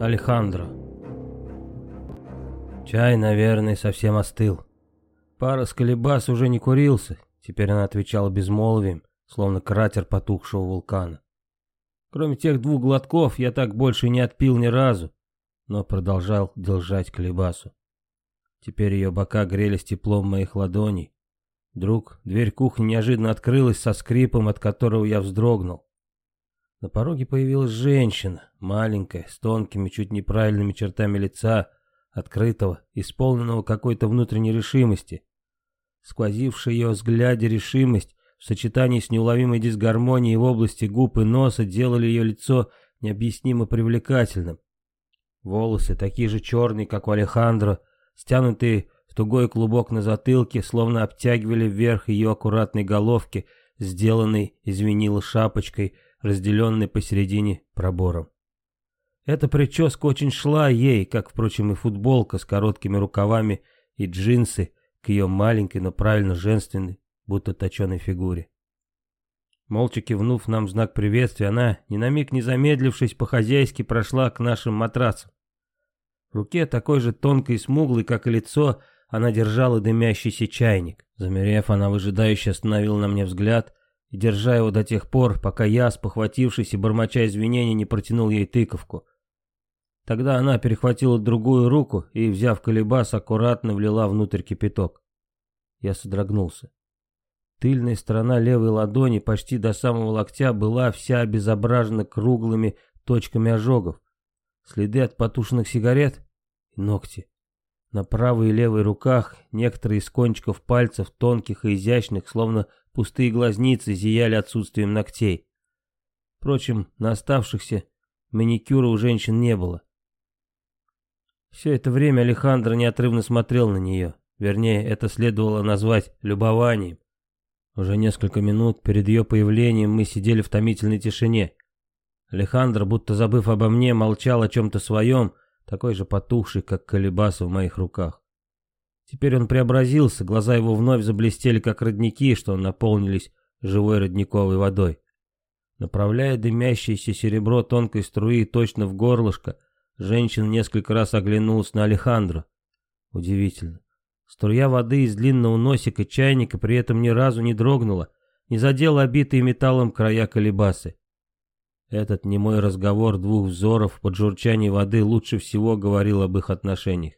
Алехандро. Чай, наверное, совсем остыл. Пара с колебас уже не курился, теперь она отвечала безмолвием, словно кратер потухшего вулкана. Кроме тех двух глотков, я так больше не отпил ни разу, но продолжал держать колебасу. Теперь ее бока грелись теплом моих ладоней. Вдруг дверь кухни неожиданно открылась со скрипом, от которого я вздрогнул. На пороге появилась женщина, маленькая, с тонкими, чуть неправильными чертами лица, открытого, исполненного какой-то внутренней решимости. Сквозившая ее взгляде решимость в сочетании с неуловимой дисгармонией в области губ и носа делали ее лицо необъяснимо привлекательным. Волосы, такие же черные, как у Алехандро, стянутые в тугой клубок на затылке, словно обтягивали вверх ее аккуратной головки, сделанной из винила шапочкой, разделенной посередине пробором. Эта прическа очень шла ей, как, впрочем, и футболка с короткими рукавами и джинсы к ее маленькой, но правильно женственной, будто точеной фигуре. Молча кивнув нам знак приветствия, она, ни на миг не замедлившись, по-хозяйски прошла к нашим матрасам. В руке, такой же тонкой и смуглой, как и лицо, она держала дымящийся чайник. Замерев, она выжидающе остановила на мне взгляд и, держа его до тех пор, пока я, спохватившись и бормоча извинения, не протянул ей тыковку. Тогда она перехватила другую руку и, взяв колебас, аккуратно влила внутрь кипяток. Я содрогнулся. Тыльная сторона левой ладони почти до самого локтя была вся обезображена круглыми точками ожогов. Следы от потушенных сигарет и ногти. На правой и левой руках некоторые из кончиков пальцев, тонких и изящных, словно пустые глазницы, зияли отсутствием ногтей. Впрочем, на оставшихся маникюра у женщин не было. Все это время Алехандро неотрывно смотрел на нее. Вернее, это следовало назвать любованием. Уже несколько минут перед ее появлением мы сидели в томительной тишине. Алехандро, будто забыв обо мне, молчал о чем-то своем, такой же потухший, как колебаса в моих руках. Теперь он преобразился, глаза его вновь заблестели, как родники, что наполнились живой родниковой водой. Направляя дымящееся серебро тонкой струи точно в горлышко, женщина несколько раз оглянулась на Алехандро. Удивительно. Струя воды из длинного носика чайника при этом ни разу не дрогнула, не задела обитые металлом края колебасы. Этот немой разговор двух взоров под журчание воды лучше всего говорил об их отношениях.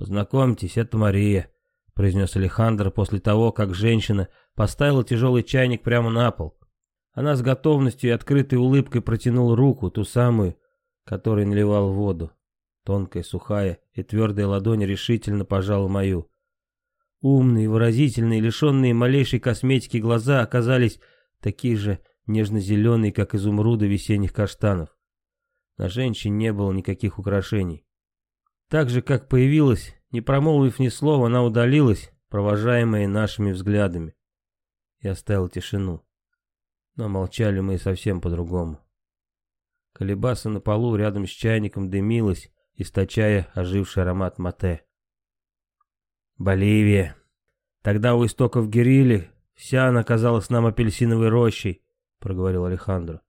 «Познакомьтесь, это Мария», — произнес Алехандро после того, как женщина поставила тяжелый чайник прямо на пол. Она с готовностью и открытой улыбкой протянула руку, ту самую, которой наливал воду. Тонкая, сухая и твердая ладонь решительно пожала мою. Умные, выразительные, лишенные малейшей косметики глаза оказались такие же нежно-зеленые, как изумруды весенних каштанов. На женщине не было никаких украшений. Так же, как появилась, не промолвив ни слова, она удалилась, провожаемая нашими взглядами. И оставил тишину. Но молчали мы совсем по-другому. Колебаса на полу рядом с чайником дымилась, источая оживший аромат мате. Боливия. Тогда у истоков Герили вся она казалась нам апельсиновой рощей, проговорил Алехандро.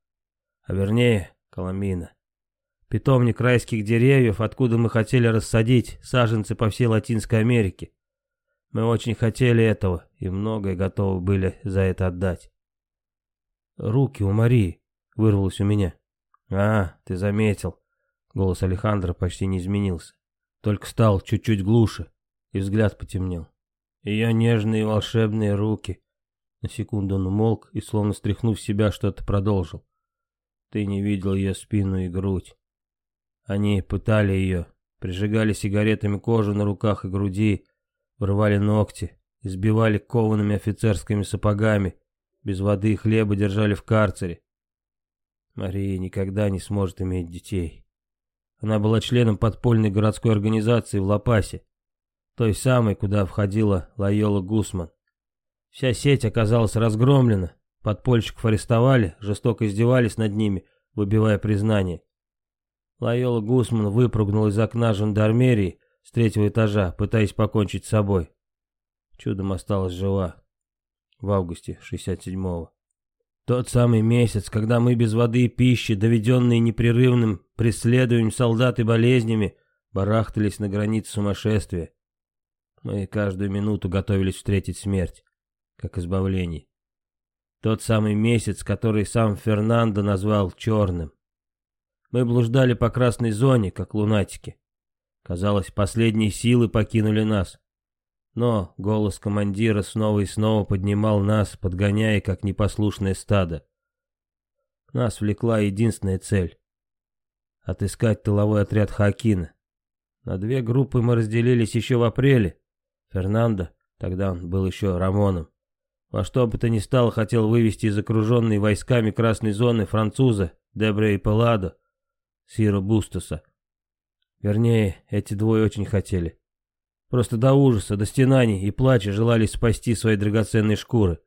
А вернее, Коломина. Питомник райских деревьев, откуда мы хотели рассадить саженцы по всей Латинской Америке. Мы очень хотели этого и многое готовы были за это отдать. Руки у Марии вырвалось у меня. А, ты заметил. Голос Алехандра почти не изменился. Только стал чуть-чуть глуше, и взгляд потемнел. Ее нежные волшебные руки. На секунду он умолк и, словно стряхнув себя, что-то продолжил. Ты не видел ее спину и грудь. Они пытали ее, прижигали сигаретами кожу на руках и груди, вырывали ногти, избивали коваными офицерскими сапогами, без воды и хлеба держали в карцере. Мария никогда не сможет иметь детей. Она была членом подпольной городской организации в Лапасе, той самой, куда входила Лайола Гусман. Вся сеть оказалась разгромлена, подпольщиков арестовали, жестоко издевались над ними, выбивая признание. Лайола Гусман выпрыгнул из окна жандармерии с третьего этажа, пытаясь покончить с собой. Чудом осталась жива. В августе 67-го. тот самый месяц, когда мы без воды и пищи, доведенные непрерывным преследуем солдат и болезнями, барахтались на границе сумасшествия. Мы каждую минуту готовились встретить смерть, как избавление. Тот самый месяц, который сам Фернандо назвал черным. Мы блуждали по красной зоне, как лунатики. Казалось, последние силы покинули нас. Но голос командира снова и снова поднимал нас, подгоняя, как непослушное стадо. Нас влекла единственная цель — отыскать тыловой отряд Хакина. На две группы мы разделились еще в апреле. Фернандо, тогда он был еще Рамоном, во что бы то ни стало хотел вывести из окруженной войсками красной зоны француза Дебре и Пеладо, Сиро Бустуса. Вернее, эти двое очень хотели. Просто до ужаса, до стенаний и плача желали спасти свои драгоценные шкуры.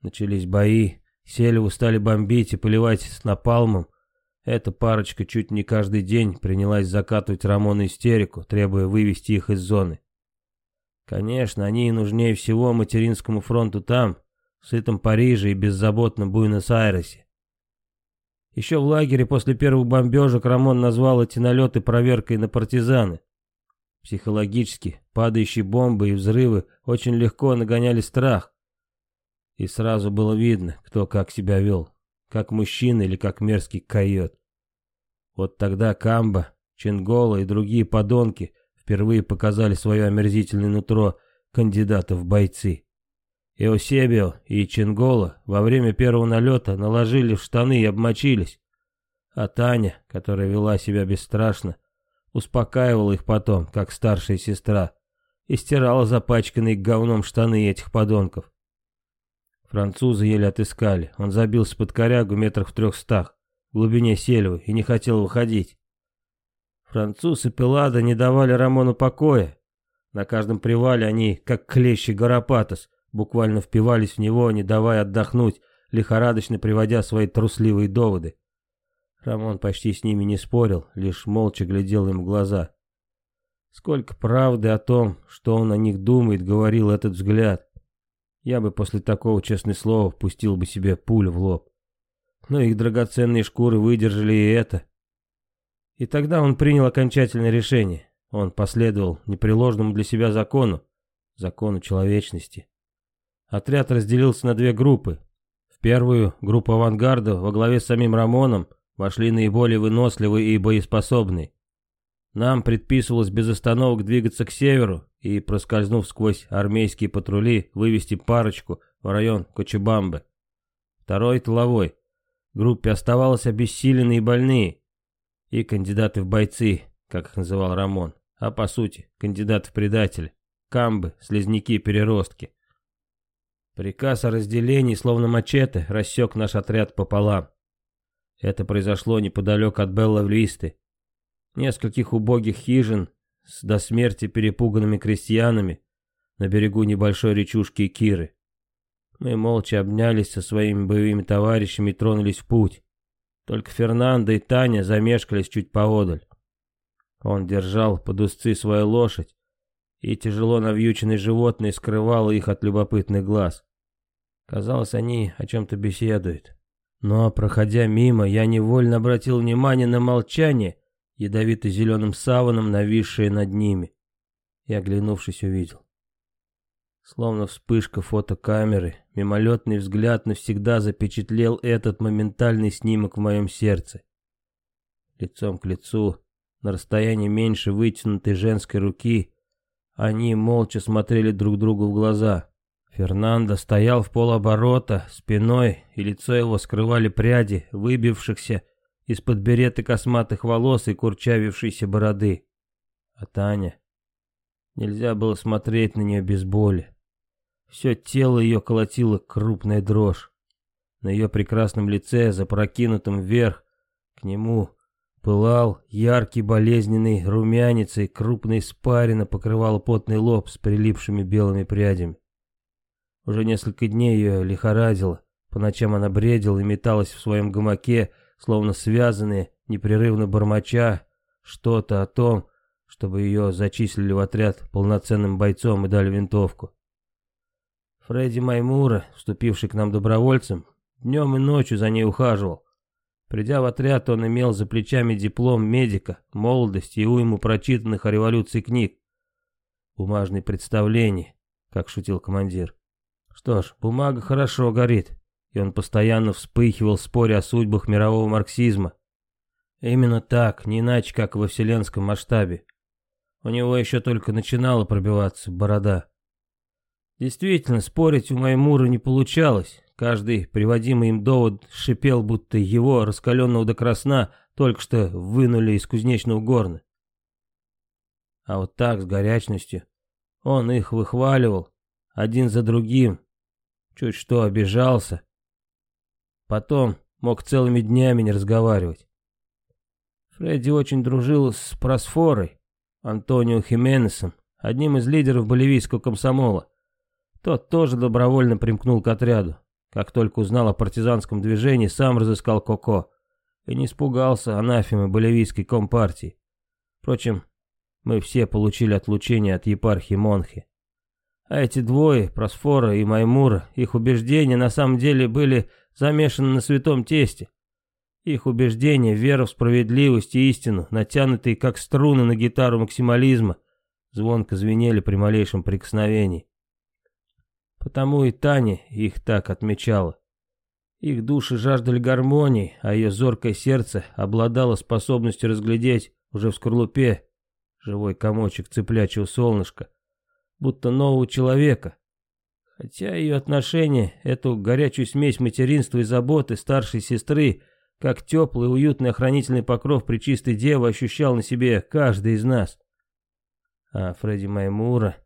Начались бои, Селеву стали бомбить и поливать с напалмом. Эта парочка чуть не каждый день принялась закатывать Рамона истерику, требуя вывести их из зоны. Конечно, они и нужнее всего материнскому фронту там, в сытом Париже и беззаботном Буэнос-Айресе. Еще в лагере после первых бомбежек Рамон назвал эти налеты проверкой на партизаны. Психологически, падающие бомбы и взрывы очень легко нагоняли страх. И сразу было видно, кто как себя вел, как мужчина или как мерзкий койот. Вот тогда Камба, Ченгола и другие подонки впервые показали свое омерзительное нутро кандидатов в бойцы. Эусебио и Ченгола во время первого налета наложили в штаны и обмочились. А Таня, которая вела себя бесстрашно, успокаивала их потом, как старшая сестра, и стирала запачканные говном штаны этих подонков. Французы еле отыскали, он забился под корягу метрах в трехстах, в глубине сельвы, и не хотел выходить. Француз и Пелада не давали Рамону покоя. На каждом привале они, как клещи Гарапатос, буквально впивались в него, не давая отдохнуть, лихорадочно приводя свои трусливые доводы. Рамон почти с ними не спорил, лишь молча глядел им в глаза. Сколько правды о том, что он о них думает, говорил этот взгляд. Я бы после такого, честное слово, пустил бы себе пулю в лоб. Но их драгоценные шкуры выдержали и это. И тогда он принял окончательное решение. Он последовал непреложному для себя закону, закону человечности. Отряд разделился на две группы. В первую, группу авангарда во главе с самим Рамоном, вошли наиболее выносливые и боеспособные. Нам предписывалось без остановок двигаться к северу и, проскользнув сквозь армейские патрули, вывести парочку в район Кочебамбы. Второй тыловой. Группе оставалось обессиленные и больные, и кандидаты в бойцы, как их называл Рамон, а по сути, кандидаты в предатели, камбы, слизняки-переростки. Приказ о разделении, словно мачете, рассек наш отряд пополам. Это произошло неподалеку от Белла-Висты. Нескольких убогих хижин с до смерти перепуганными крестьянами на берегу небольшой речушки Киры. Мы молча обнялись со своими боевыми товарищами и тронулись в путь. Только Фернандо и Таня замешкались чуть поодаль. Он держал под узцы свою лошадь, и тяжело навьюченное животное скрывало их от любопытных глаз. Казалось, они о чем-то беседуют. Но, проходя мимо, я невольно обратил внимание на молчание, ядовито-зеленым саваном, нависшее над ними. И, оглянувшись, увидел. Словно вспышка фотокамеры, мимолетный взгляд навсегда запечатлел этот моментальный снимок в моем сердце. Лицом к лицу, на расстоянии меньше вытянутой женской руки, они молча смотрели друг другу в глаза. Фернандо стоял в полоборота, спиной, и лицо его скрывали пряди, выбившихся из-под береты косматых волос и курчавившейся бороды. А Таня... Нельзя было смотреть на нее без боли. Все тело ее колотило крупная дрожь. На ее прекрасном лице, запрокинутом вверх, к нему пылал яркий болезненный румянец и крупная испарина покрывала потный лоб с прилипшими белыми прядями. Уже несколько дней ее лихорадило, по ночам она бредила и металась в своем гамаке, словно связанные, непрерывно бормоча, что-то о том, чтобы ее зачислили в отряд полноценным бойцом и дали винтовку. Фредди Маймура, вступивший к нам добровольцем, днем и ночью за ней ухаживал. Придя в отряд, он имел за плечами диплом медика, молодости и уйму прочитанных о революции книг. Бумажные представления, как шутил командир. Что ж, бумага хорошо горит, и он постоянно вспыхивал в споре о судьбах мирового марксизма. Именно так, не иначе, как во вселенском масштабе. У него еще только начинала пробиваться борода. Действительно, спорить у Маймура не получалось. Каждый приводимый им довод шипел, будто его, раскаленного до красна, только что вынули из кузнечного горна. А вот так, с горячностью, он их выхваливал, один за другим, чуть что обижался. Потом мог целыми днями не разговаривать. Фредди очень дружил с Просфорой, Антонио Хименесом, одним из лидеров боливийского комсомола. Тот тоже добровольно примкнул к отряду. Как только узнал о партизанском движении, сам разыскал Коко. И не испугался анафемы боливийской компартии. Впрочем, мы все получили отлучение от епархии Монхи. А эти двое, Просфора и Маймура, их убеждения на самом деле были замешаны на святом тесте. Их убеждения, вера в справедливость и истину, натянутые как струны на гитару максимализма, звонко звенели при малейшем прикосновении. Потому и Таня их так отмечала. Их души жаждали гармонии, а ее зоркое сердце обладало способностью разглядеть уже в скорлупе живой комочек цыплячьего солнышка, будто нового человека. Хотя ее отношение, эту горячую смесь материнства и заботы старшей сестры, как теплый уютный охранительный покров при чистой девы ощущал на себе каждый из нас. А Фредди Маймура...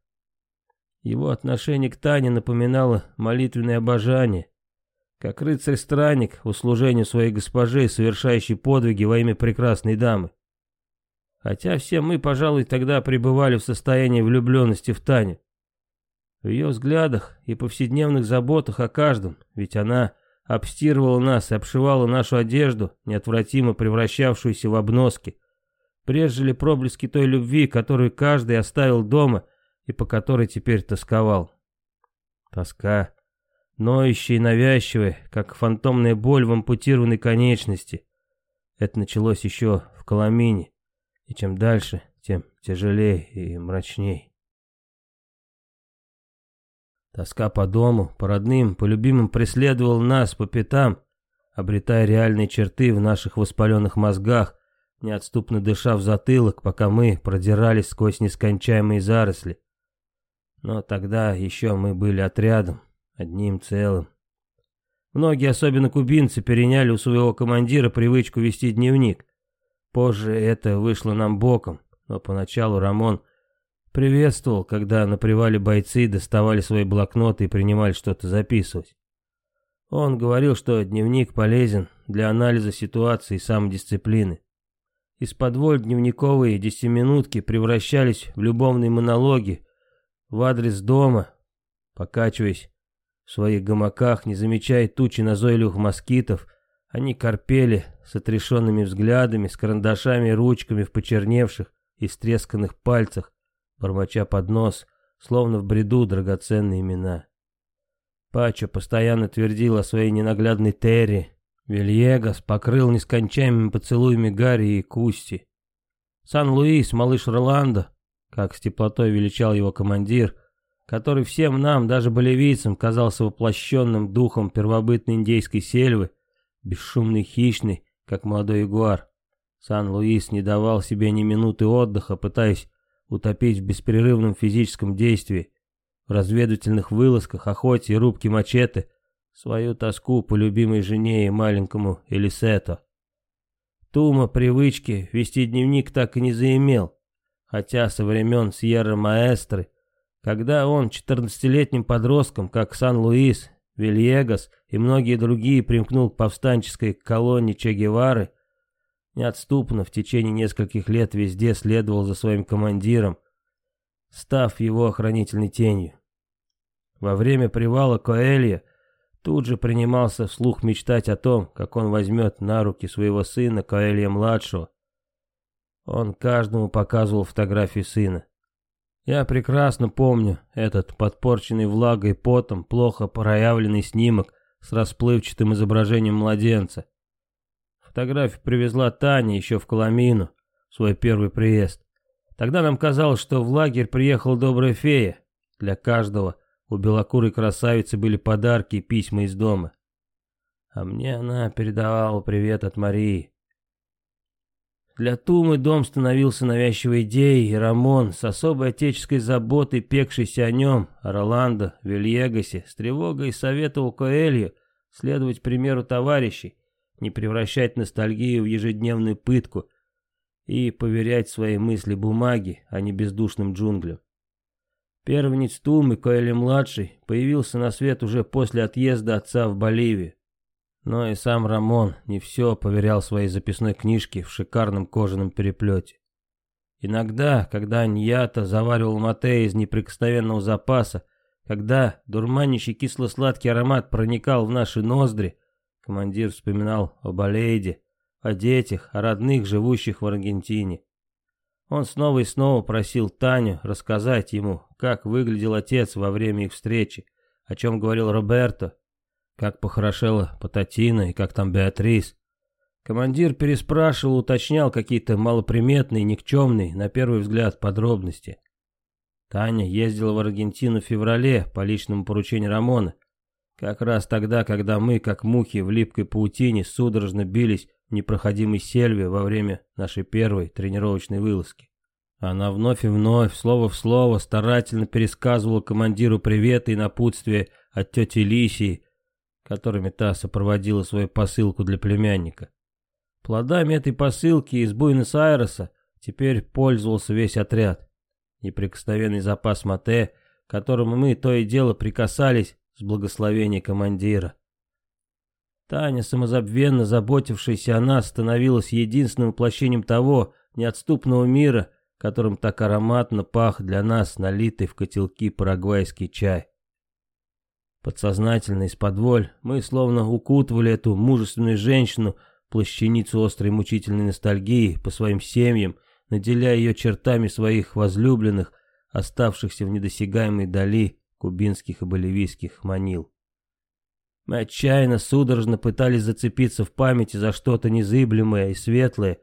Его отношение к Тане напоминало молитвенное обожание, как рыцарь-странник в услужении своей госпоже, совершающий подвиги во имя прекрасной дамы. Хотя все мы, пожалуй, тогда пребывали в состоянии влюбленности в Таню. В ее взглядах и повседневных заботах о каждом, ведь она обстирывала нас и обшивала нашу одежду, неотвратимо превращавшуюся в обноски, прежде проблески той любви, которую каждый оставил дома и по которой теперь тосковал. Тоска, ноющая и навязчивая, как фантомная боль в ампутированной конечности. Это началось еще в Коломине, и чем дальше, тем тяжелее и мрачней. Тоска по дому, по родным, по любимым преследовала нас по пятам, обретая реальные черты в наших воспаленных мозгах, неотступно дыша в затылок, пока мы продирались сквозь нескончаемые заросли. Но тогда еще мы были отрядом, одним целым. Многие, особенно кубинцы, переняли у своего командира привычку вести дневник. Позже это вышло нам боком, но поначалу Рамон приветствовал, когда на привале бойцы доставали свои блокноты и принимали что-то записывать. Он говорил, что дневник полезен для анализа ситуации и самодисциплины. Из-под воль дневниковые десятиминутки превращались в любовные монологи в адрес дома, покачиваясь в своих гамаках, не замечая тучи назойливых москитов, они корпели с отрешенными взглядами, с карандашами и ручками в почерневших и стресканных пальцах, бормоча под нос, словно в бреду драгоценные имена. Пачо постоянно твердил о своей ненаглядной Терри. Вильегас покрыл нескончаемыми поцелуями Гарри и Кусти. Сан-Луис, малыш Роландо, как с теплотой величал его командир, который всем нам, даже болевийцам, казался воплощенным духом первобытной индейской сельвы, бесшумный хищный, как молодой ягуар. Сан-Луис не давал себе ни минуты отдыха, пытаясь утопить в беспрерывном физическом действии, в разведывательных вылазках, охоте и рубке мачете, свою тоску по любимой жене и маленькому Элисето. Тума привычки вести дневник так и не заимел, хотя со времен Сьерра-Маэстры, когда он, 14-летним подростком, как Сан-Луис, Вильегас и многие другие примкнул к повстанческой колонне Че Гевары, неотступно в течение нескольких лет везде следовал за своим командиром, став его охранительной тенью. Во время привала Коэлья тут же принимался вслух мечтать о том, как он возьмет на руки своего сына Коэлья-младшего. Он каждому показывал фотографии сына. Я прекрасно помню этот подпорченный влагой потом, плохо проявленный снимок с расплывчатым изображением младенца. Фотографию привезла Таня еще в Коломину, свой первый приезд. Тогда нам казалось, что в лагерь приехала добрая фея. Для каждого у белокурой красавицы были подарки и письма из дома. А мне она передавала привет от Марии. Для Тумы дом становился навязчивой идеей, и Рамон, с особой отеческой заботой, пекшийся о нем, о Роландо, Вильегасе, с тревогой советовал Коэлью следовать примеру товарищей, не превращать ностальгию в ежедневную пытку и поверять свои мысли бумаге, а не бездушным джунглям. Первенец Тумы, Коэли-младший, появился на свет уже после отъезда отца в Боливию. Но и сам Рамон не все поверял своей записной книжке в шикарном кожаном переплете. Иногда, когда Ньята заваривал мате из неприкосновенного запаса, когда дурманящий кисло-сладкий аромат проникал в наши ноздри, командир вспоминал об Алейде, о детях, о родных, живущих в Аргентине. Он снова и снова просил Таню рассказать ему, как выглядел отец во время их встречи, о чем говорил Роберто, как похорошела Пататина и как там Беатрис. Командир переспрашивал, уточнял какие-то малоприметные, никчемные, на первый взгляд, подробности. Таня ездила в Аргентину в феврале по личному поручению Рамона. Как раз тогда, когда мы, как мухи в липкой паутине, судорожно бились в непроходимой сельве во время нашей первой тренировочной вылазки. Она вновь и вновь, слово в слово, старательно пересказывала командиру приветы и напутствия от тети Лисии, которыми та сопроводила свою посылку для племянника. Плодами этой посылки из Буэнос-Айреса теперь пользовался весь отряд. Неприкосновенный запас мате, к которому мы то и дело прикасались с благословения командира. Таня, самозабвенно заботившаяся о нас, становилась единственным воплощением того неотступного мира, которым так ароматно пах для нас налитый в котелки парагвайский чай. Подсознательно из-под воль мы словно укутывали эту мужественную женщину плащаницу острой мучительной ностальгии по своим семьям, наделяя ее чертами своих возлюбленных, оставшихся в недосягаемой дали кубинских и боливийских манил. Мы отчаянно, судорожно пытались зацепиться в памяти за что-то незыблемое и светлое,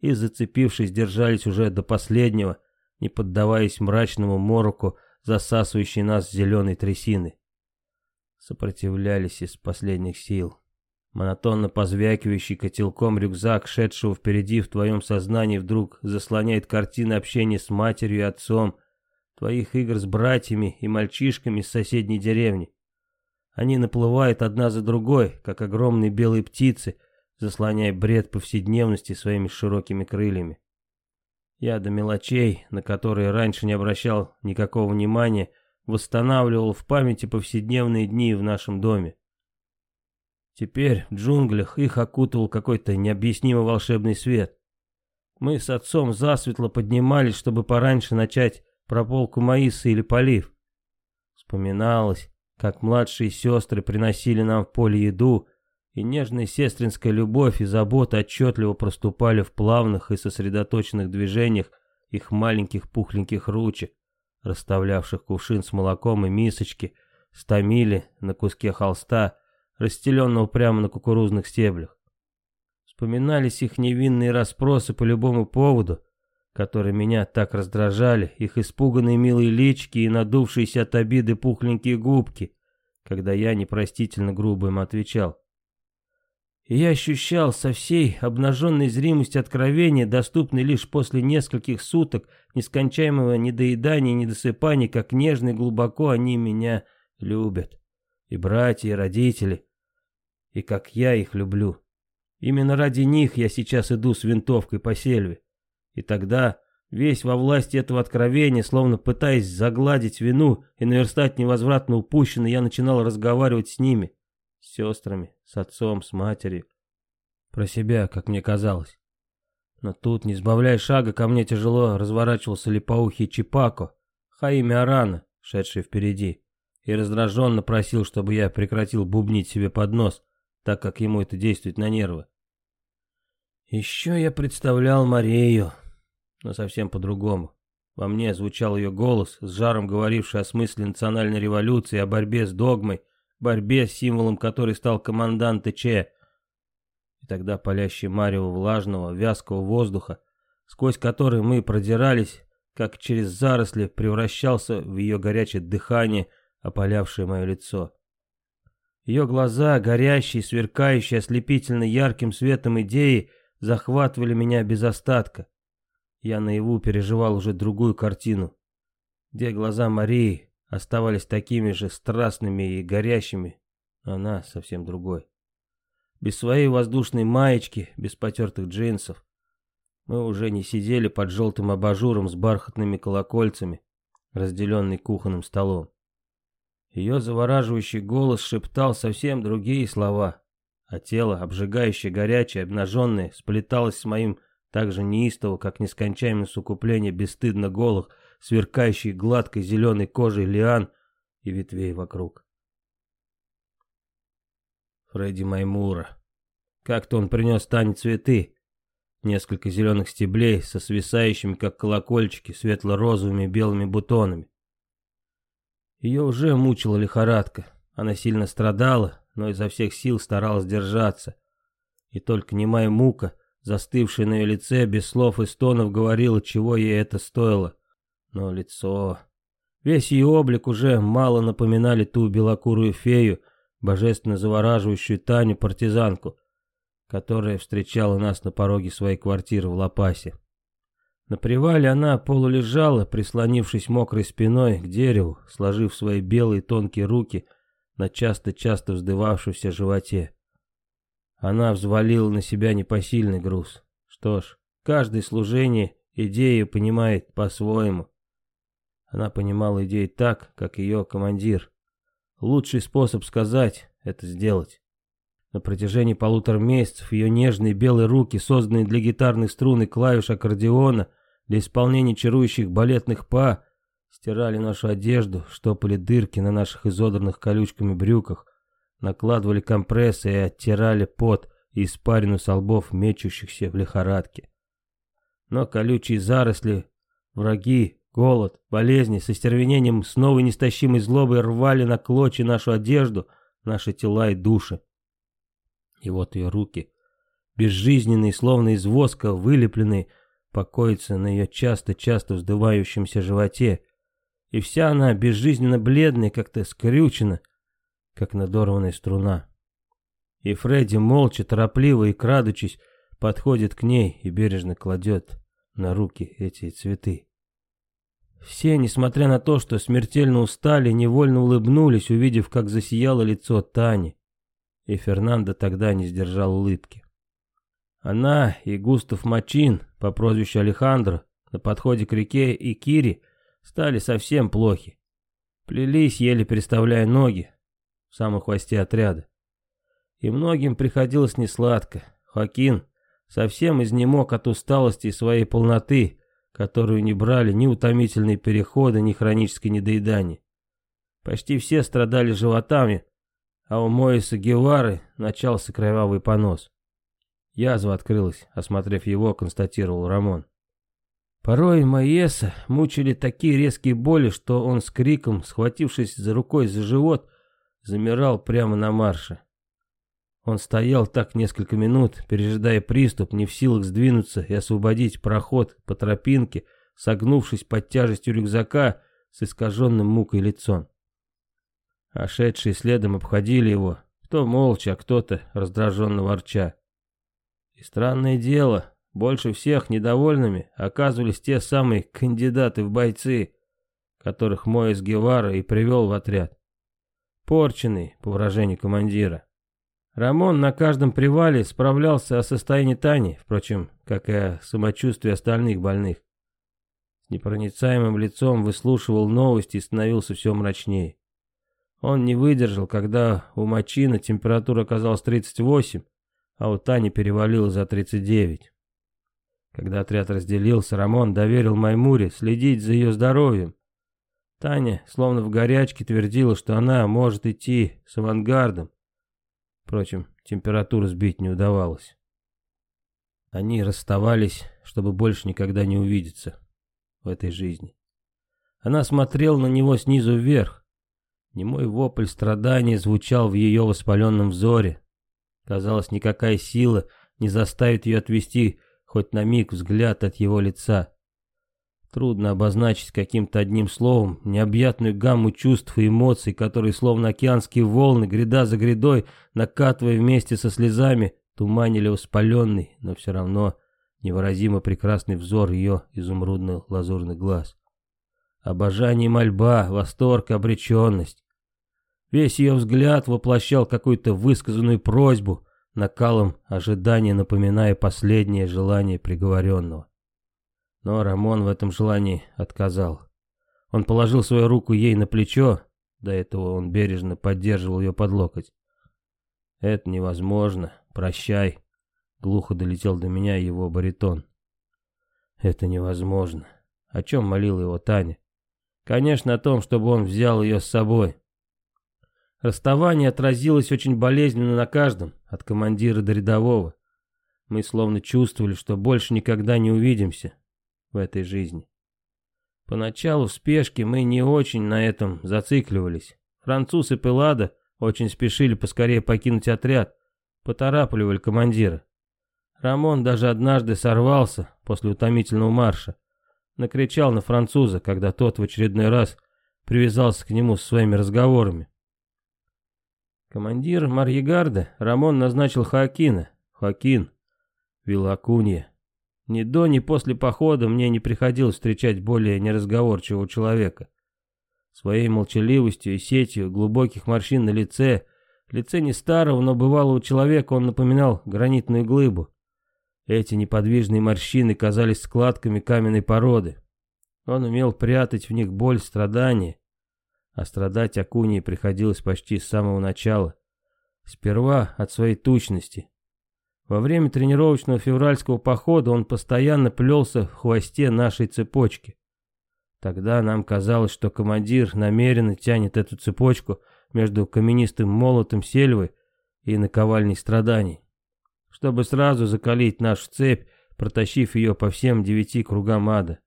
и, зацепившись, держались уже до последнего, не поддаваясь мрачному мороку, засасывающей нас зеленой трясины сопротивлялись из последних сил. Монотонно позвякивающий котелком рюкзак, шедшего впереди в твоем сознании, вдруг заслоняет картины общения с матерью и отцом, твоих игр с братьями и мальчишками из соседней деревни. Они наплывают одна за другой, как огромные белые птицы, заслоняя бред повседневности своими широкими крыльями. Я до мелочей, на которые раньше не обращал никакого внимания, восстанавливал в памяти повседневные дни в нашем доме. Теперь в джунглях их окутывал какой-то необъяснимо волшебный свет. Мы с отцом засветло поднимались, чтобы пораньше начать прополку маиса или полив. Вспоминалось, как младшие сестры приносили нам в поле еду, и нежная сестринская любовь и забота отчетливо проступали в плавных и сосредоточенных движениях их маленьких пухленьких ручек расставлявших кувшин с молоком и мисочки, стомили на куске холста, расстеленного прямо на кукурузных стеблях. Вспоминались их невинные расспросы по любому поводу, которые меня так раздражали, их испуганные милые лички и надувшиеся от обиды пухленькие губки, когда я непростительно грубо им отвечал. Я ощущал со всей обнаженной зримостью откровения, доступной лишь после нескольких суток нескончаемого недоедания и недосыпания, как нежно и глубоко они меня любят. И братья, и родители. И как я их люблю. Именно ради них я сейчас иду с винтовкой по сельве. И тогда, весь во власти этого откровения, словно пытаясь загладить вину и наверстать невозвратно упущенное, я начинал разговаривать с ними сестрами, с отцом, с матерью. Про себя, как мне казалось. Но тут, не сбавляя шага, ко мне тяжело разворачивался липоухий Чипако, Хаими Арана, шедший впереди, и раздраженно просил, чтобы я прекратил бубнить себе под нос, так как ему это действует на нервы. Еще я представлял Марию, но совсем по-другому. Во мне звучал ее голос, с жаром говоривший о смысле национальной революции, о борьбе с догмой, борьбе, символом которой стал командант ТЧ. И тогда палящий марево влажного, вязкого воздуха, сквозь который мы продирались, как через заросли, превращался в ее горячее дыхание, опалявшее мое лицо. Ее глаза, горящие, сверкающие ослепительно ярким светом идеи, захватывали меня без остатка. Я наяву переживал уже другую картину, где глаза Марии оставались такими же страстными и горящими, она совсем другой. Без своей воздушной маечки, без потертых джинсов. Мы уже не сидели под желтым абажуром с бархатными колокольцами, разделенный кухонным столом. Ее завораживающий голос шептал совсем другие слова, а тело, обжигающее, горячее, обнаженное, сплеталось с моим так же неистово, как нескончаемое сукупление бесстыдно голых, сверкающих гладкой зеленой кожей лиан и ветвей вокруг. Фредди Маймура. Как-то он принес Тане цветы. Несколько зеленых стеблей со свисающими, как колокольчики, светло-розовыми белыми бутонами. Ее уже мучила лихорадка. Она сильно страдала, но изо всех сил старалась держаться. И только немая мука — застывшая на ее лице, без слов и стонов говорила, чего ей это стоило. Но лицо... Весь ее облик уже мало напоминали ту белокурую фею, божественно завораживающую Таню-партизанку, которая встречала нас на пороге своей квартиры в Лапасе. На привале она полулежала, прислонившись мокрой спиной к дереву, сложив свои белые тонкие руки на часто-часто вздывавшемся животе. Она взвалила на себя непосильный груз. Что ж, каждое служение идею понимает по-своему. Она понимала идею так, как ее командир. Лучший способ сказать — это сделать. На протяжении полутора месяцев ее нежные белые руки, созданные для гитарной струны клавиш аккордеона, для исполнения чарующих балетных па, стирали нашу одежду, штопали дырки на наших изодранных колючками брюках, накладывали компрессы и оттирали пот и испарину со лбов, мечущихся в лихорадке. Но колючие заросли, враги, голод, болезни с остервенением с новой нестащимой злобой рвали на клочья нашу одежду, наши тела и души. И вот ее руки, безжизненные, словно из воска, вылепленные, покоятся на ее часто-часто вздувающемся животе, и вся она безжизненно бледная, как-то скрючена, как надорванная струна. И Фредди молча, торопливо и крадучись, подходит к ней и бережно кладет на руки эти цветы. Все, несмотря на то, что смертельно устали, невольно улыбнулись, увидев, как засияло лицо Тани. И Фернандо тогда не сдержал улыбки. Она и Густав Мачин по прозвищу Алехандро на подходе к реке и Кири стали совсем плохи. Плелись, еле переставляя ноги, в самом хвосте отряда. И многим приходилось несладко. Хокин совсем изнемог от усталости и своей полноты, которую не брали ни утомительные переходы, ни хроническое недоедание. Почти все страдали животами, а у Моиса Гевары начался кровавый понос. Язва открылась, осмотрев его, констатировал Рамон. Порой Маеса мучили такие резкие боли, что он с криком, схватившись за рукой за живот, замирал прямо на марше. Он стоял так несколько минут, пережидая приступ, не в силах сдвинуться и освободить проход по тропинке, согнувшись под тяжестью рюкзака с искаженным мукой лицом. А шедшие следом обходили его, кто молча, а кто-то раздраженно ворча. И странное дело, больше всех недовольными оказывались те самые кандидаты в бойцы, которых Моис Гевара и привел в отряд порченный, по выражению командира. Рамон на каждом привале справлялся о состоянии Тани, впрочем, как и о самочувствии остальных больных. С непроницаемым лицом выслушивал новости и становился все мрачнее. Он не выдержал, когда у Мачина температура оказалась 38, а у Тани перевалила за 39. Когда отряд разделился, Рамон доверил Маймуре следить за ее здоровьем, Таня, словно в горячке, твердила, что она может идти с авангардом. Впрочем, температуру сбить не удавалось. Они расставались, чтобы больше никогда не увидеться в этой жизни. Она смотрела на него снизу вверх. Немой вопль страдания звучал в ее воспаленном взоре. Казалось, никакая сила не заставит ее отвести хоть на миг взгляд от его лица. Трудно обозначить каким-то одним словом необъятную гамму чувств и эмоций, которые словно океанские волны, гряда за грядой, накатывая вместе со слезами, туманили воспаленный, но все равно невыразимо прекрасный взор ее изумрудных лазурных глаз. Обожание мольба, восторг, обреченность. Весь ее взгляд воплощал какую-то высказанную просьбу, накалом ожидания напоминая последнее желание приговоренного. Но Рамон в этом желании отказал. Он положил свою руку ей на плечо, до этого он бережно поддерживал ее под локоть. «Это невозможно, прощай», — глухо долетел до меня его баритон. «Это невозможно. О чем молила его Таня? Конечно, о том, чтобы он взял ее с собой». Расставание отразилось очень болезненно на каждом, от командира до рядового. Мы словно чувствовали, что больше никогда не увидимся, в этой жизни. Поначалу в спешке мы не очень на этом зацикливались. Француз и Пелада очень спешили поскорее покинуть отряд, поторапливали командира. Рамон даже однажды сорвался после утомительного марша, накричал на француза, когда тот в очередной раз привязался к нему со своими разговорами. Командир Марьегарда Рамон назначил Хоакина, Хоакин, Вилакунья. Ни до, ни после похода мне не приходилось встречать более неразговорчивого человека. Своей молчаливостью и сетью глубоких морщин на лице, лице не старого, но бывалого человека он напоминал гранитную глыбу. Эти неподвижные морщины казались складками каменной породы. Он умел прятать в них боль страдания, а страдать Акунии приходилось почти с самого начала. Сперва от своей тучности, во время тренировочного февральского похода он постоянно плелся в хвосте нашей цепочки. Тогда нам казалось, что командир намеренно тянет эту цепочку между каменистым молотом сельвы и наковальней страданий, чтобы сразу закалить нашу цепь, протащив ее по всем девяти кругам ада.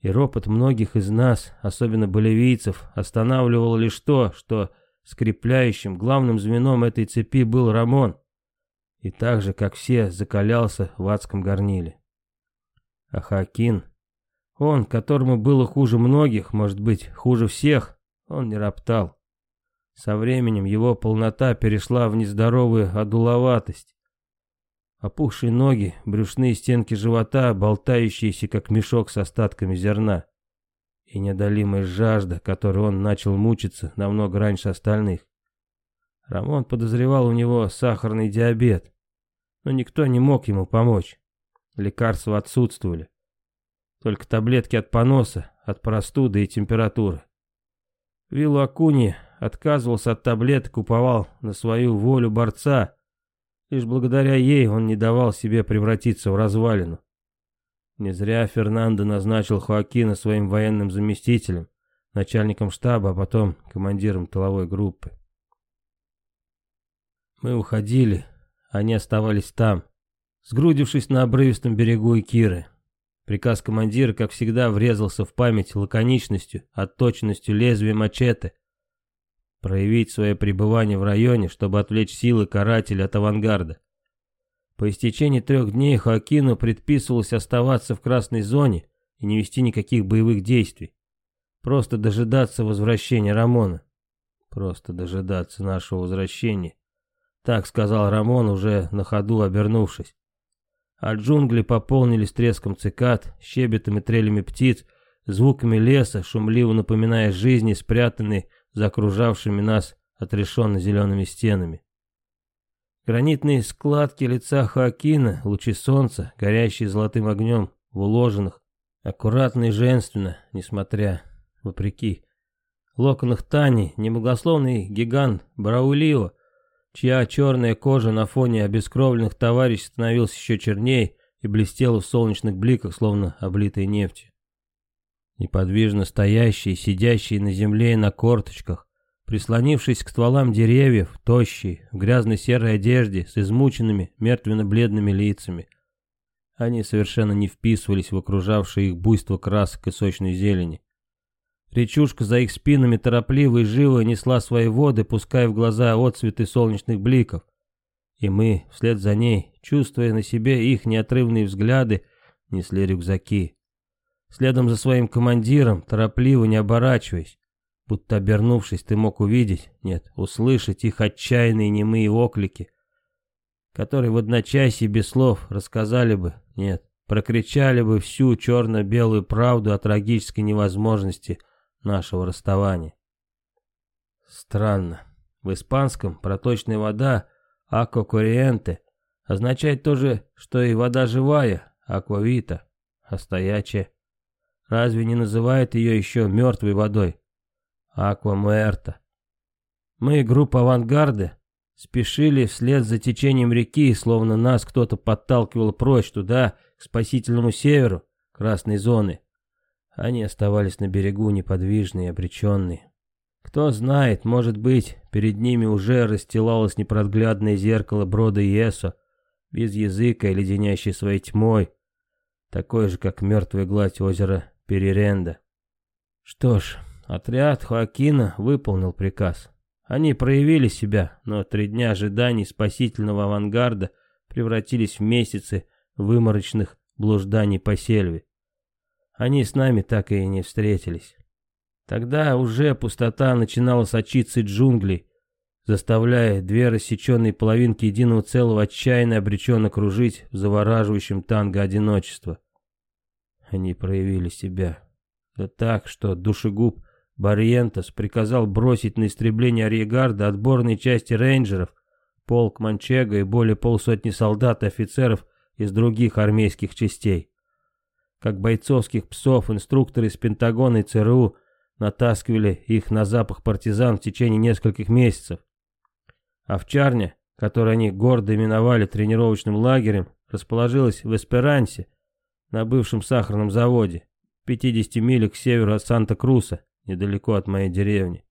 И ропот многих из нас, особенно болевийцев, останавливал лишь то, что скрепляющим главным звеном этой цепи был Рамон, и так же, как все, закалялся в адском горниле. А Хакин, он, которому было хуже многих, может быть, хуже всех, он не роптал. Со временем его полнота перешла в нездоровую одуловатость. Опухшие ноги, брюшные стенки живота, болтающиеся, как мешок с остатками зерна. И неодолимая жажда, которой он начал мучиться намного раньше остальных. Рамон подозревал у него сахарный диабет, но никто не мог ему помочь. Лекарства отсутствовали. Только таблетки от поноса, от простуды и температуры. Виллу Акуни отказывался от таблеток, уповал на свою волю борца. Лишь благодаря ей он не давал себе превратиться в развалину. Не зря Фернандо назначил Хоакина своим военным заместителем, начальником штаба, а потом командиром тыловой группы. Мы уходили, они оставались там, сгрудившись на обрывистом берегу Икиры. Приказ командира, как всегда, врезался в память лаконичностью, отточенностью лезвия мачете. Проявить свое пребывание в районе, чтобы отвлечь силы карателя от авангарда. По истечении трех дней Хоакину предписывалось оставаться в красной зоне и не вести никаких боевых действий. Просто дожидаться возвращения Рамона. Просто дожидаться нашего возвращения. Так сказал Рамон, уже на ходу обернувшись. А джунгли пополнились треском цикад, щебетом и трелями птиц, звуками леса, шумливо напоминая жизни, спрятанные за окружавшими нас отрешенно зелеными стенами. Гранитные складки лица Хоакина, лучи солнца, горящие золотым огнем в уложенных, аккуратно и женственно, несмотря, вопреки, локонах Тани, немногословный гигант Браулио, чья черная кожа на фоне обескровленных товарищей становилась еще чернее и блестела в солнечных бликах, словно облитая нефтью. Неподвижно стоящие, сидящие на земле и на корточках, прислонившись к стволам деревьев, тощие, в грязной серой одежде, с измученными, мертвенно-бледными лицами. Они совершенно не вписывались в окружавшее их буйство красок и сочной зелени. Речушка за их спинами торопливо и живо несла свои воды, пуская в глаза отцветы солнечных бликов. И мы, вслед за ней, чувствуя на себе их неотрывные взгляды, несли рюкзаки. Следом за своим командиром, торопливо не оборачиваясь, будто обернувшись, ты мог увидеть, нет, услышать их отчаянные немые оклики, которые в одночасье без слов рассказали бы, нет, прокричали бы всю черно-белую правду о трагической невозможности нашего расставания. Странно. В испанском проточная вода «аква кориенте» означает то же, что и вода живая, аквавита, а стоячая. Разве не называют ее еще мертвой водой? Аква муэрта. Мы, группа авангарда, спешили вслед за течением реки, словно нас кто-то подталкивал прочь туда, к спасительному северу, красной зоны. Они оставались на берегу неподвижные и обреченные. Кто знает, может быть, перед ними уже расстилалось непроглядное зеркало брода Иесо, без языка и леденящей своей тьмой, такой же, как мертвая гладь озера Переренда. Что ж, отряд Хоакина выполнил приказ. Они проявили себя, но три дня ожиданий спасительного авангарда превратились в месяцы выморочных блужданий по сельве. Они с нами так и не встретились. Тогда уже пустота начинала сочиться джунглей, заставляя две рассеченные половинки единого целого отчаянно обреченно кружить в завораживающем танго одиночества. Они проявили себя. Да так, что душегуб Барьентос приказал бросить на истребление Ариегарда отборные части рейнджеров, полк Манчего и более полсотни солдат и офицеров из других армейских частей. Как бойцовских псов инструкторы из Пентагона и ЦРУ натаскивали их на запах партизан в течение нескольких месяцев. Овчарня, которую они гордо именовали тренировочным лагерем, расположилась в Эсперансе, на бывшем сахарном заводе, в 50 милях к северу от Санта-Круса, недалеко от моей деревни.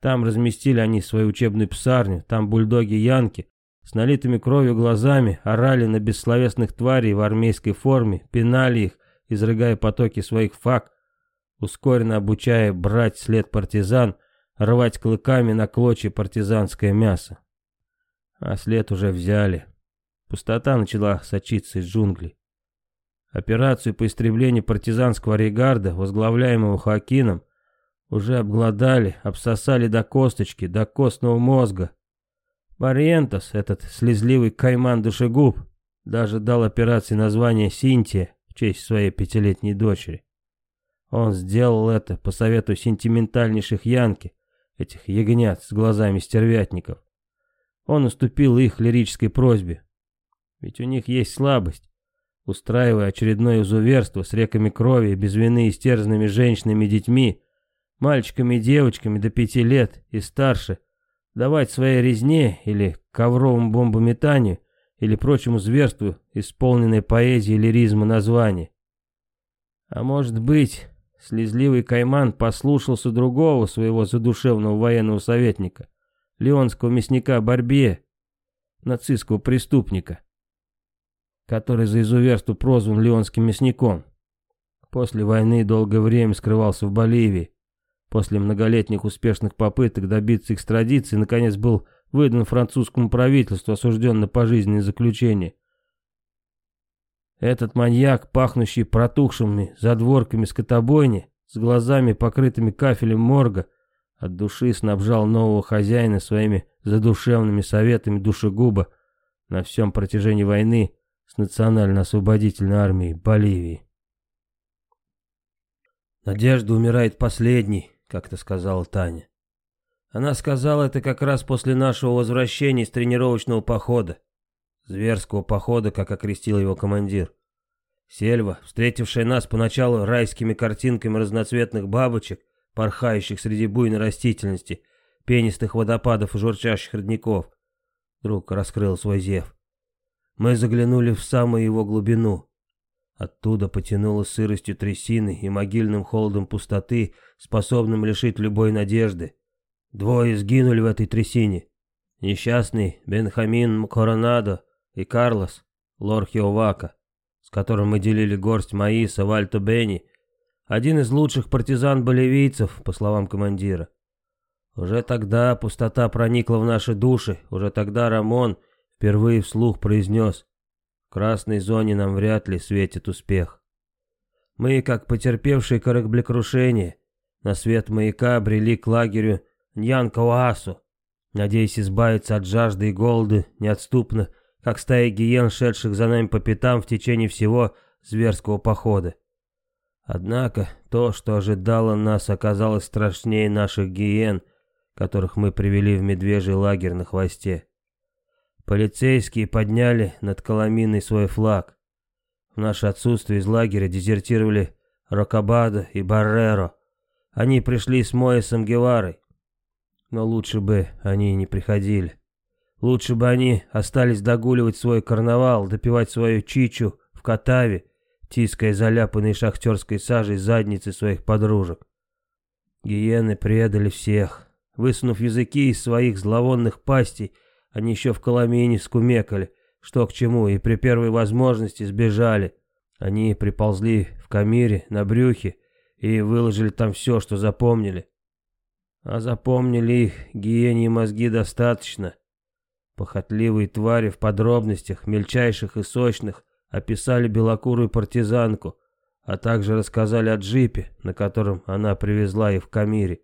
Там разместили они свою учебную псарню, там бульдоги-янки с налитыми кровью глазами орали на бессловесных тварей в армейской форме, пинали их, изрыгая потоки своих фак, ускоренно обучая брать след партизан, рвать клыками на клочья партизанское мясо. А след уже взяли. Пустота начала сочиться из джунглей. Операцию по истреблению партизанского регарда, возглавляемого Хакином, уже обглодали, обсосали до косточки, до костного мозга. Бариентос, этот слезливый кайман-душегуб, даже дал операции название Синтия в честь своей пятилетней дочери. Он сделал это по совету сентиментальнейших Янки, этих ягнят с глазами стервятников. Он уступил их лирической просьбе. Ведь у них есть слабость устраивая очередное изуверство с реками крови и без вины истерзанными женщинами и детьми, мальчиками и девочками до пяти лет и старше, давать своей резне или ковровому бомбометанию или прочему зверству исполненной поэзии лиризма название. А может быть, слезливый Кайман послушался другого своего задушевного военного советника, леонского мясника Барбье, нацистского преступника, который за изуверство прозван Леонским мясником. После войны долгое время скрывался в Боливии. После многолетних успешных попыток добиться экстрадиции, наконец был выдан французскому правительству, осужден на пожизненное заключение. Этот маньяк, пахнущий протухшими задворками скотобойни, с глазами, покрытыми кафелем морга, от души снабжал нового хозяина своими задушевными советами душегуба на всем протяжении войны, с национально-освободительной армией Боливии. «Надежда умирает последней», — как-то сказала Таня. Она сказала это как раз после нашего возвращения из тренировочного похода. Зверского похода, как окрестил его командир. Сельва, встретившая нас поначалу райскими картинками разноцветных бабочек, порхающих среди буйной растительности, пенистых водопадов и журчащих родников, вдруг раскрыл свой зев. Мы заглянули в самую его глубину. Оттуда потянуло сыростью трясины и могильным холодом пустоты, способным лишить любой надежды. Двое сгинули в этой трясине. Несчастный Бенхамин Коронадо и Карлос Лорхиовака, с которым мы делили горсть маиса в Альто-Бенни, один из лучших партизан-болевийцев, по словам командира. Уже тогда пустота проникла в наши души, уже тогда Рамон впервые вслух произнес «В красной зоне нам вряд ли светит успех». Мы, как потерпевшие кораблекрушение, на свет маяка брели к лагерю Ньянкауасу, надеясь избавиться от жажды и голода неотступно, как стая гиен, шедших за нами по пятам в течение всего зверского похода. Однако то, что ожидало нас, оказалось страшнее наших гиен, которых мы привели в медвежий лагерь на хвосте. Полицейские подняли над Коломиной свой флаг. В наше отсутствие из лагеря дезертировали Рокабада и Барреро. Они пришли с Моэсом Геварой. Но лучше бы они не приходили. Лучше бы они остались догуливать свой карнавал, допивать свою чичу в Катаве, тиская заляпанные шахтерской сажей задницы своих подружек. Гиены предали всех. Высунув языки из своих зловонных пастей, они еще в Коломине скумекали, что к чему, и при первой возможности сбежали. Они приползли в Камире на брюхе и выложили там все, что запомнили. А запомнили их гиении мозги достаточно. Похотливые твари в подробностях, мельчайших и сочных, описали белокурую партизанку, а также рассказали о джипе, на котором она привезла их в Камире.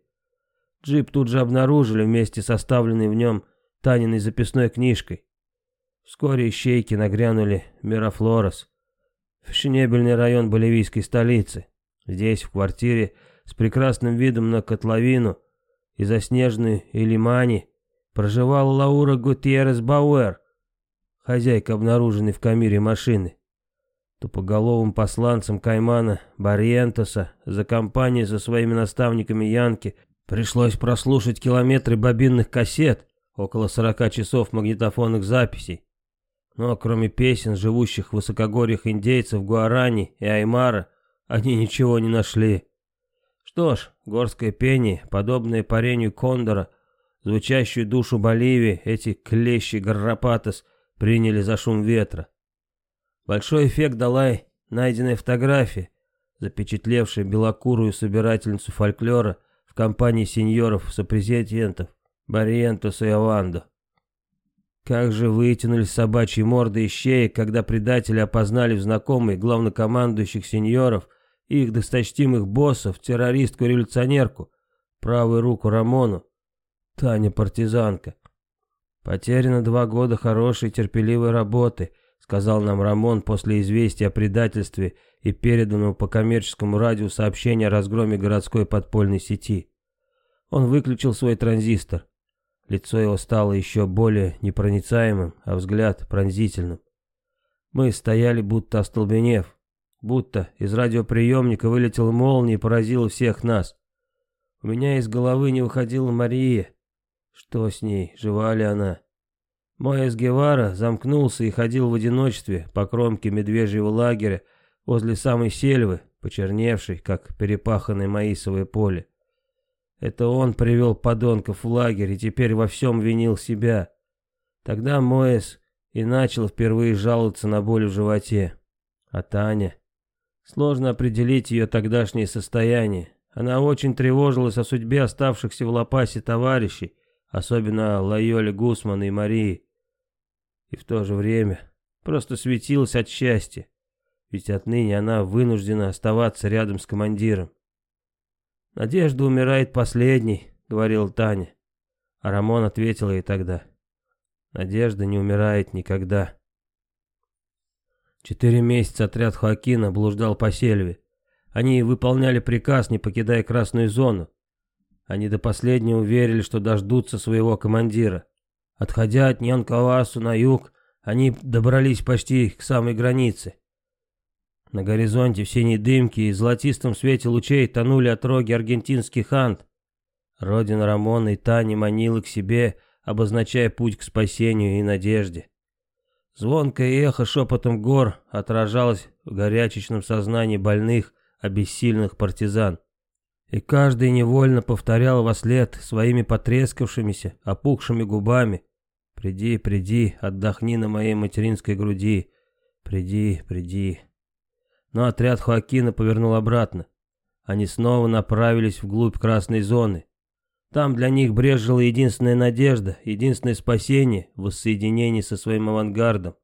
Джип тут же обнаружили вместе с оставленной в нем Таниной записной книжкой. Вскоре ищейки нагрянули Мирафлорес, в шинебельный район боливийской столицы. Здесь, в квартире, с прекрасным видом на котловину и заснеженную Илимани, проживала Лаура Гутьеррес Бауэр, хозяйка обнаруженной в камере машины. Тупоголовым посланцам Каймана Барьентоса за компанией со своими наставниками Янки пришлось прослушать километры бобинных кассет, около 40 часов магнитофонных записей. Но кроме песен живущих в высокогорьях индейцев Гуарани и Аймара, они ничего не нашли. Что ж, горское пение, подобное парению кондора, звучащую душу Боливии, эти клещи Гаррапатос приняли за шум ветра. Большой эффект дала найденная фотография, запечатлевшая белокурую собирательницу фольклора в компании сеньоров-сопрезидентов Бариентоса и Авандо. Как же вытянулись собачьи морды и щеи, когда предатели опознали в знакомых главнокомандующих сеньоров и их досточтимых боссов, террористку-революционерку, правую руку Рамону, Таня-партизанка. Потеряно два года хорошей терпеливой работы — сказал нам Рамон после известия о предательстве и переданного по коммерческому радио сообщения о разгроме городской подпольной сети. Он выключил свой транзистор. Лицо его стало еще более непроницаемым, а взгляд пронзительным. Мы стояли, будто остолбенев, будто из радиоприемника вылетела молния и поразила всех нас. У меня из головы не выходила Мария. Что с ней, жива ли она? Мой Гевара замкнулся и ходил в одиночестве по кромке медвежьего лагеря возле самой сельвы, почерневшей, как перепаханное маисовое поле. Это он привел подонков в лагерь и теперь во всем винил себя. Тогда Моэс и начал впервые жаловаться на боль в животе. А Таня? Сложно определить ее тогдашнее состояние. Она очень тревожилась о судьбе оставшихся в Лопасе товарищей, особенно Лайоле Гусмана и Марии и в то же время просто светилась от счастья, ведь отныне она вынуждена оставаться рядом с командиром. «Надежда умирает последней», — говорил Таня. А Рамон ответил ей тогда. «Надежда не умирает никогда». Четыре месяца отряд Хоакина блуждал по сельве. Они выполняли приказ, не покидая красную зону. Они до последнего верили, что дождутся своего командира. Отходя от Ньянкавасу на юг, они добрались почти к самой границе. На горизонте в синей дымке и золотистом свете лучей тонули отроги аргентинских анд. Родина Рамона и Тани манила к себе, обозначая путь к спасению и надежде. Звонкое эхо шепотом гор отражалось в горячечном сознании больных, обессильных партизан. И каждый невольно повторял во след своими потрескавшимися, опухшими губами Приди, приди, отдохни на моей материнской груди. Приди, приди. Но отряд Хоакина повернул обратно. они снова направились вглубь красной зоны. Там для них брежила единственная надежда, единственное спасение в воссоединении со своим авангардом.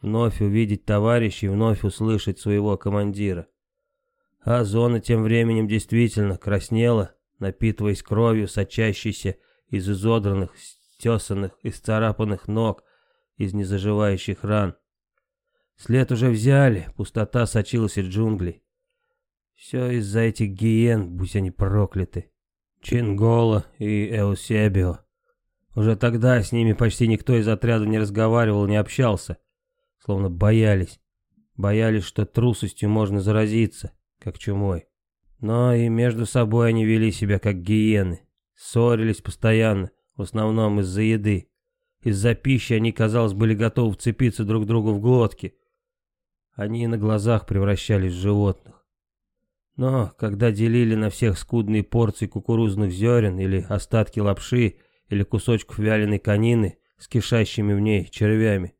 Вновь увидеть товарищей, вновь услышать своего командира. А зона тем временем действительно краснела, напитываясь кровью, сочащейся из изодранных, стесанных, исцарапанных ног, из незаживающих ран. След уже взяли, пустота сочилась из джунглей. Все из-за этих гиен, будь они прокляты. Чингола и Эусебио. Уже тогда с ними почти никто из отряда не разговаривал, не общался. Словно боялись. Боялись, что трусостью можно заразиться, как чумой. Но и между собой они вели себя как гиены. Ссорились постоянно, в основном из-за еды. Из-за пищи они, казалось, были готовы вцепиться друг другу в глотки. Они на глазах превращались в животных. Но когда делили на всех скудные порции кукурузных зерен или остатки лапши или кусочков вяленой конины с кишащими в ней червями,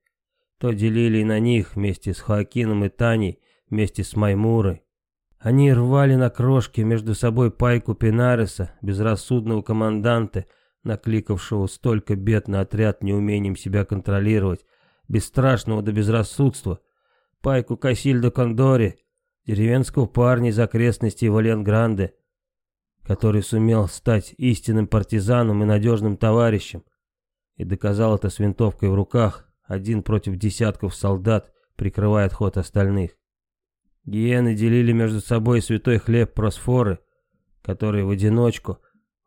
то делили и на них вместе с Хоакином и Таней, вместе с Маймурой. Они рвали на крошки между собой пайку Пинареса, безрассудного команданта, накликавшего столько бед на отряд неумением себя контролировать, бесстрашного до безрассудства, пайку Касильдо Кондори, деревенского парня из окрестностей Валенгранде, который сумел стать истинным партизаном и надежным товарищем, и доказал это с винтовкой в руках, один против десятков солдат, прикрывая отход остальных. Гиены делили между собой святой хлеб просфоры, который в одиночку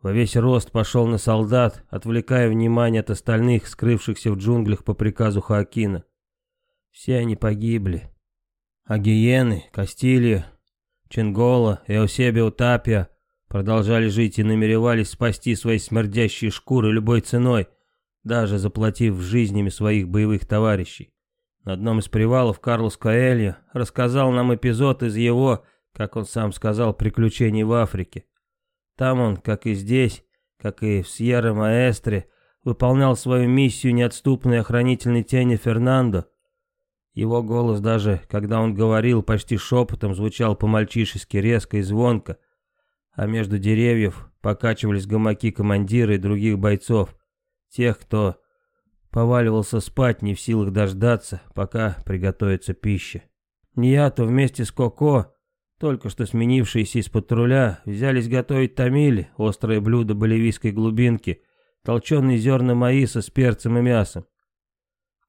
во весь рост пошел на солдат, отвлекая внимание от остальных, скрывшихся в джунглях по приказу Хоакина. Все они погибли, а гиены, Кастилья, Ченгола, Эусебио Тапия продолжали жить и намеревались спасти свои смердящие шкуры любой ценой, даже заплатив жизнями своих боевых товарищей. На одном из привалов Карлос Коэльо рассказал нам эпизод из его, как он сам сказал, приключений в Африке. Там он, как и здесь, как и в Сьерра-Маэстре, выполнял свою миссию неотступной охранительной тени Фернандо, его голос даже, когда он говорил почти шепотом, звучал по-мальчишески резко и звонко, а между деревьев покачивались гамаки командира и других бойцов, тех, кто поваливался спать, не в силах дождаться, пока приготовится пища. Ньято вместе с Коко, только что сменившиеся из патруля, взялись готовить тамили, острое блюдо боливийской глубинки, толченые зерна маиса с перцем и мясом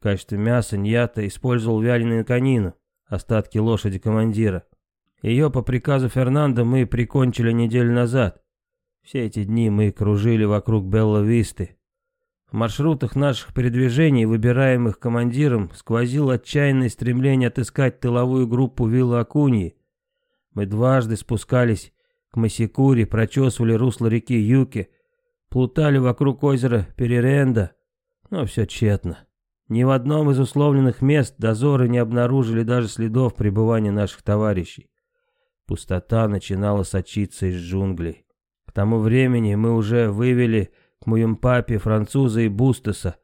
качестве мяса Ньята использовал вяленую конину, остатки лошади командира. Ее по приказу Фернандо мы прикончили неделю назад. Все эти дни мы кружили вокруг Белла-Висты. В маршрутах наших передвижений, выбираемых командиром, сквозило отчаянное стремление отыскать тыловую группу Вилла Акуньи. Мы дважды спускались к Масикуре, прочесывали русло реки Юки, плутали вокруг озера Переренда, но все тщетно. Ни в одном из условленных мест дозоры не обнаружили даже следов пребывания наших товарищей. Пустота начинала сочиться из джунглей. К тому времени мы уже вывели к моему папе француза и Бустеса,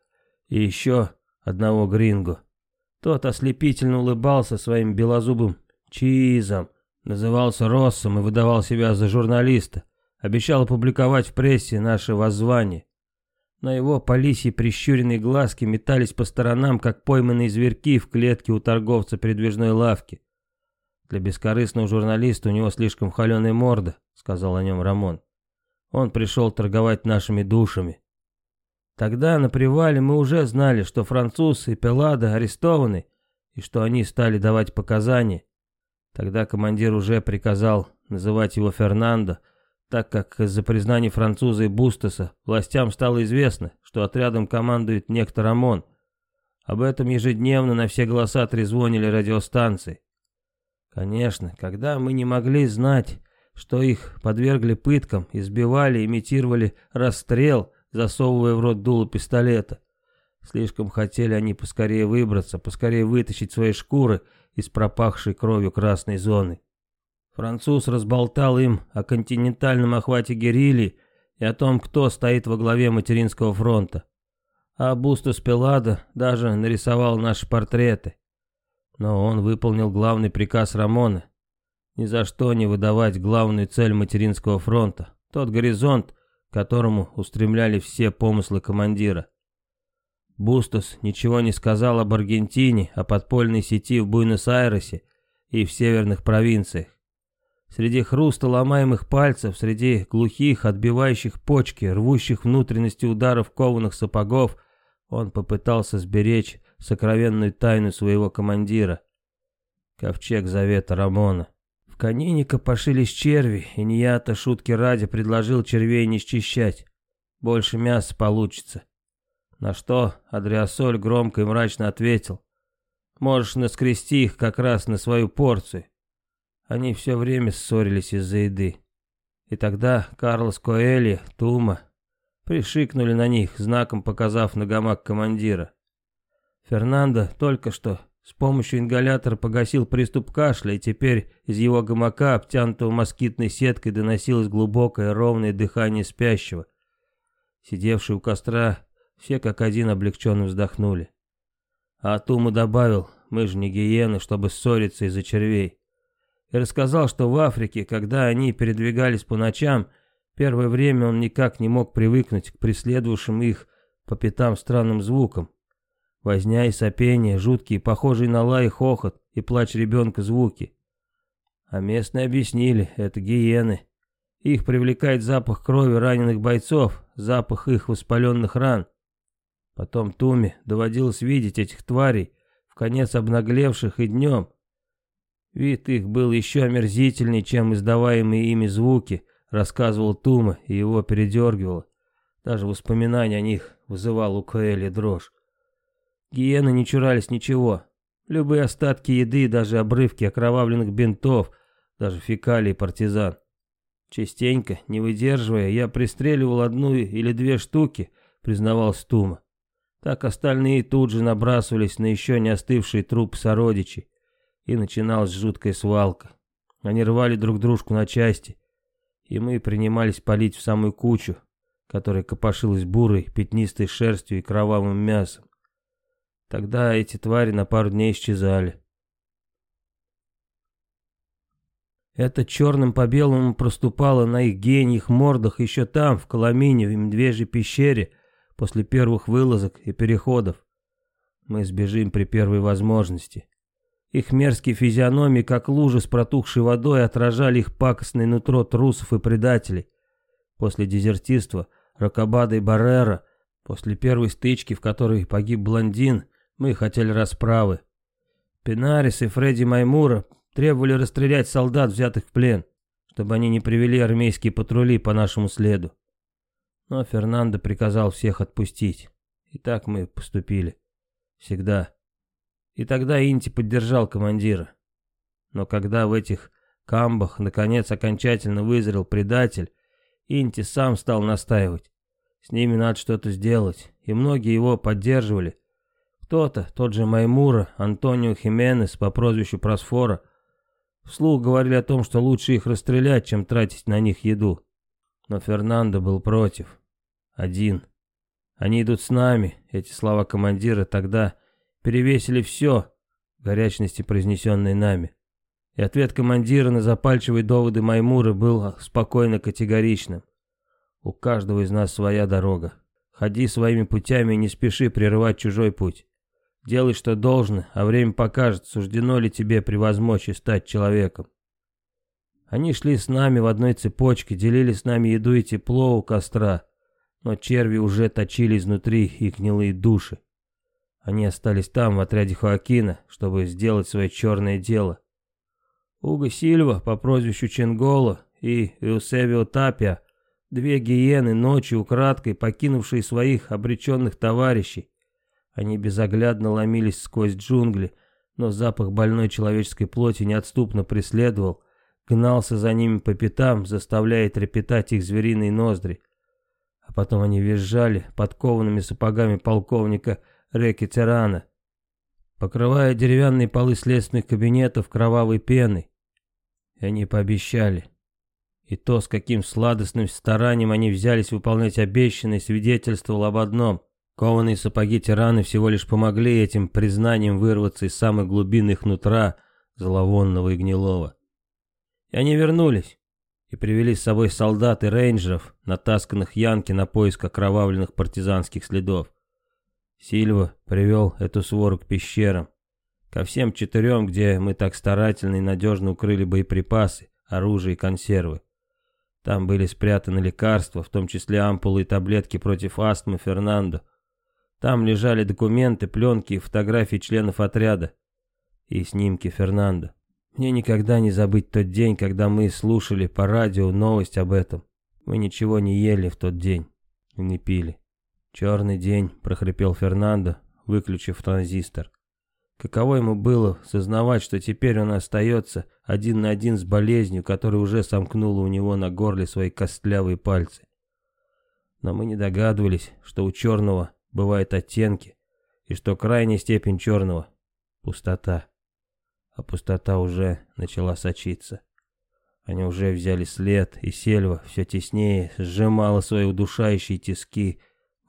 и еще одного гринго. Тот ослепительно улыбался своим белозубым чизом, назывался Россом и выдавал себя за журналиста, обещал опубликовать в прессе наше воззвание. На его по прищуренные глазки метались по сторонам, как пойманные зверьки в клетке у торговца передвижной лавки. «Для бескорыстного журналиста у него слишком холеная морда», — сказал о нем Рамон. «Он пришел торговать нашими душами». Тогда на привале мы уже знали, что француз и Пелада арестованы, и что они стали давать показания. Тогда командир уже приказал называть его Фернандо, так как из-за признаний француза и Бустаса властям стало известно, что отрядом командует некто Рамон. Об этом ежедневно на все голоса трезвонили радиостанции. Конечно, когда мы не могли знать, что их подвергли пыткам, избивали, имитировали расстрел, засовывая в рот дуло пистолета. Слишком хотели они поскорее выбраться, поскорее вытащить свои шкуры из пропахшей кровью красной зоны. Француз разболтал им о континентальном охвате герильи и о том, кто стоит во главе материнского фронта. А Бустус Пелладо даже нарисовал наши портреты. Но он выполнил главный приказ Рамона. Ни за что не выдавать главную цель материнского фронта, тот горизонт, к которому устремляли все помыслы командира. Бустос ничего не сказал об Аргентине, о подпольной сети в Буэнос-Айресе и в северных провинциях. Среди хруста ломаемых пальцев, среди глухих, отбивающих почки, рвущих внутренности ударов кованых сапогов, он попытался сберечь сокровенную тайну своего командира. Ковчег завета Рамона. В конине копошились черви, и Нията шутки ради предложил червей не счищать. Больше мяса получится. На что Адриасоль громко и мрачно ответил. Можешь наскрести их как раз на свою порцию. Они все время ссорились из-за еды. И тогда Карлос Коэли, Тума, пришикнули на них, знаком показав на гамак командира. Фернандо только что с помощью ингалятора погасил приступ кашля, и теперь из его гамака, обтянутого москитной сеткой, доносилось глубокое ровное дыхание спящего. Сидевшие у костра все как один облегченно вздохнули. А Атуму добавил, мы же не гиены, чтобы ссориться из-за червей. И рассказал, что в Африке, когда они передвигались по ночам, первое время он никак не мог привыкнуть к преследовавшим их по пятам странным звукам. Возня и сопение, жуткие, похожие на лай хохот и плач ребенка звуки. А местные объяснили, это гиены. Их привлекает запах крови раненых бойцов, запах их воспаленных ран. Потом Туме доводилось видеть этих тварей, в конец обнаглевших и днем. Вид их был еще омерзительней, чем издаваемые ими звуки, рассказывал Тума, и его передергивало. Даже воспоминания о них вызывал у Каэли дрожь. Гиены не чурались ничего. Любые остатки еды, даже обрывки окровавленных бинтов, даже фекалии партизан. Частенько, не выдерживая, я пристреливал одну или две штуки, признавался Тума. Так остальные тут же набрасывались на еще не остывший труп сородичей, и начиналась жуткая свалка. Они рвали друг дружку на части, и мы принимались палить в самую кучу, которая копошилась бурой, пятнистой шерстью и кровавым мясом. Тогда эти твари на пару дней исчезали. Это черным по белому проступало на их гениях мордах еще там, в Коломине, в Медвежьей пещере, после первых вылазок и переходов. Мы сбежим при первой возможности. Их мерзкие физиономии, как лужи с протухшей водой, отражали их пакостное нутро трусов и предателей. После дезертирства Рокабада и Баррера, после первой стычки, в которой погиб блондин, мы хотели расправы. Пенарис и Фредди Маймура требовали расстрелять солдат, взятых в плен, чтобы они не привели армейские патрули по нашему следу. Но Фернандо приказал всех отпустить. И так мы поступили. Всегда. И тогда Инти поддержал командира. Но когда в этих камбах наконец окончательно вызрел предатель, Инти сам стал настаивать. С ними надо что-то сделать, и многие его поддерживали. Кто-то, тот же Маймура, Антонио Хименес по прозвищу Просфора, вслух говорили о том, что лучше их расстрелять, чем тратить на них еду. Но Фернандо был против. Один. Они идут с нами, эти слова командира тогда перевесили все, горячности, произнесенные нами. И ответ командира на запальчивые доводы Маймура был спокойно категоричным. У каждого из нас своя дорога. Ходи своими путями и не спеши прерывать чужой путь. Делай, что должно, а время покажет, суждено ли тебе превозмочь и стать человеком. Они шли с нами в одной цепочке, делили с нами еду и тепло у костра, но черви уже точили изнутри их гнилые души. Они остались там, в отряде Хоакина, чтобы сделать свое черное дело. Уго Сильва по прозвищу Ченголо и Эусебио Тапия, две гиены ночью украдкой покинувшие своих обреченных товарищей. Они безоглядно ломились сквозь джунгли, но запах больной человеческой плоти неотступно преследовал, гнался за ними по пятам, заставляя трепетать их звериные ноздри а потом они визжали подкованными сапогами полковника Реки Тирана, покрывая деревянные полы следственных кабинетов кровавой пеной. И они пообещали. И то, с каким сладостным старанием они взялись выполнять обещанное, свидетельствовало об одном. Кованые сапоги тираны всего лишь помогли этим признаниям вырваться из самых глубин их нутра, зловонного и гнилого. И они вернулись. И привели с собой солдат и рейнджеров, натасканных Янки на поиск окровавленных партизанских следов. Сильва привел эту свору к пещерам. Ко всем четырем, где мы так старательно и надежно укрыли боеприпасы, оружие и консервы. Там были спрятаны лекарства, в том числе ампулы и таблетки против астмы Фернандо. Там лежали документы, пленки и фотографии членов отряда. И снимки Фернандо. Мне никогда не забыть тот день, когда мы слушали по радио новость об этом. Мы ничего не ели в тот день и не пили. «Черный день», — прохрипел Фернандо, выключив транзистор. Каково ему было сознавать, что теперь он остается один на один с болезнью, которая уже сомкнула у него на горле свои костлявые пальцы. Но мы не догадывались, что у черного бывают оттенки, и что крайняя степень черного — пустота. А пустота уже начала сочиться. Они уже взяли след, и сельва все теснее сжимала свои удушающие тиски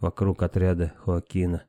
вокруг отряда Хоакина.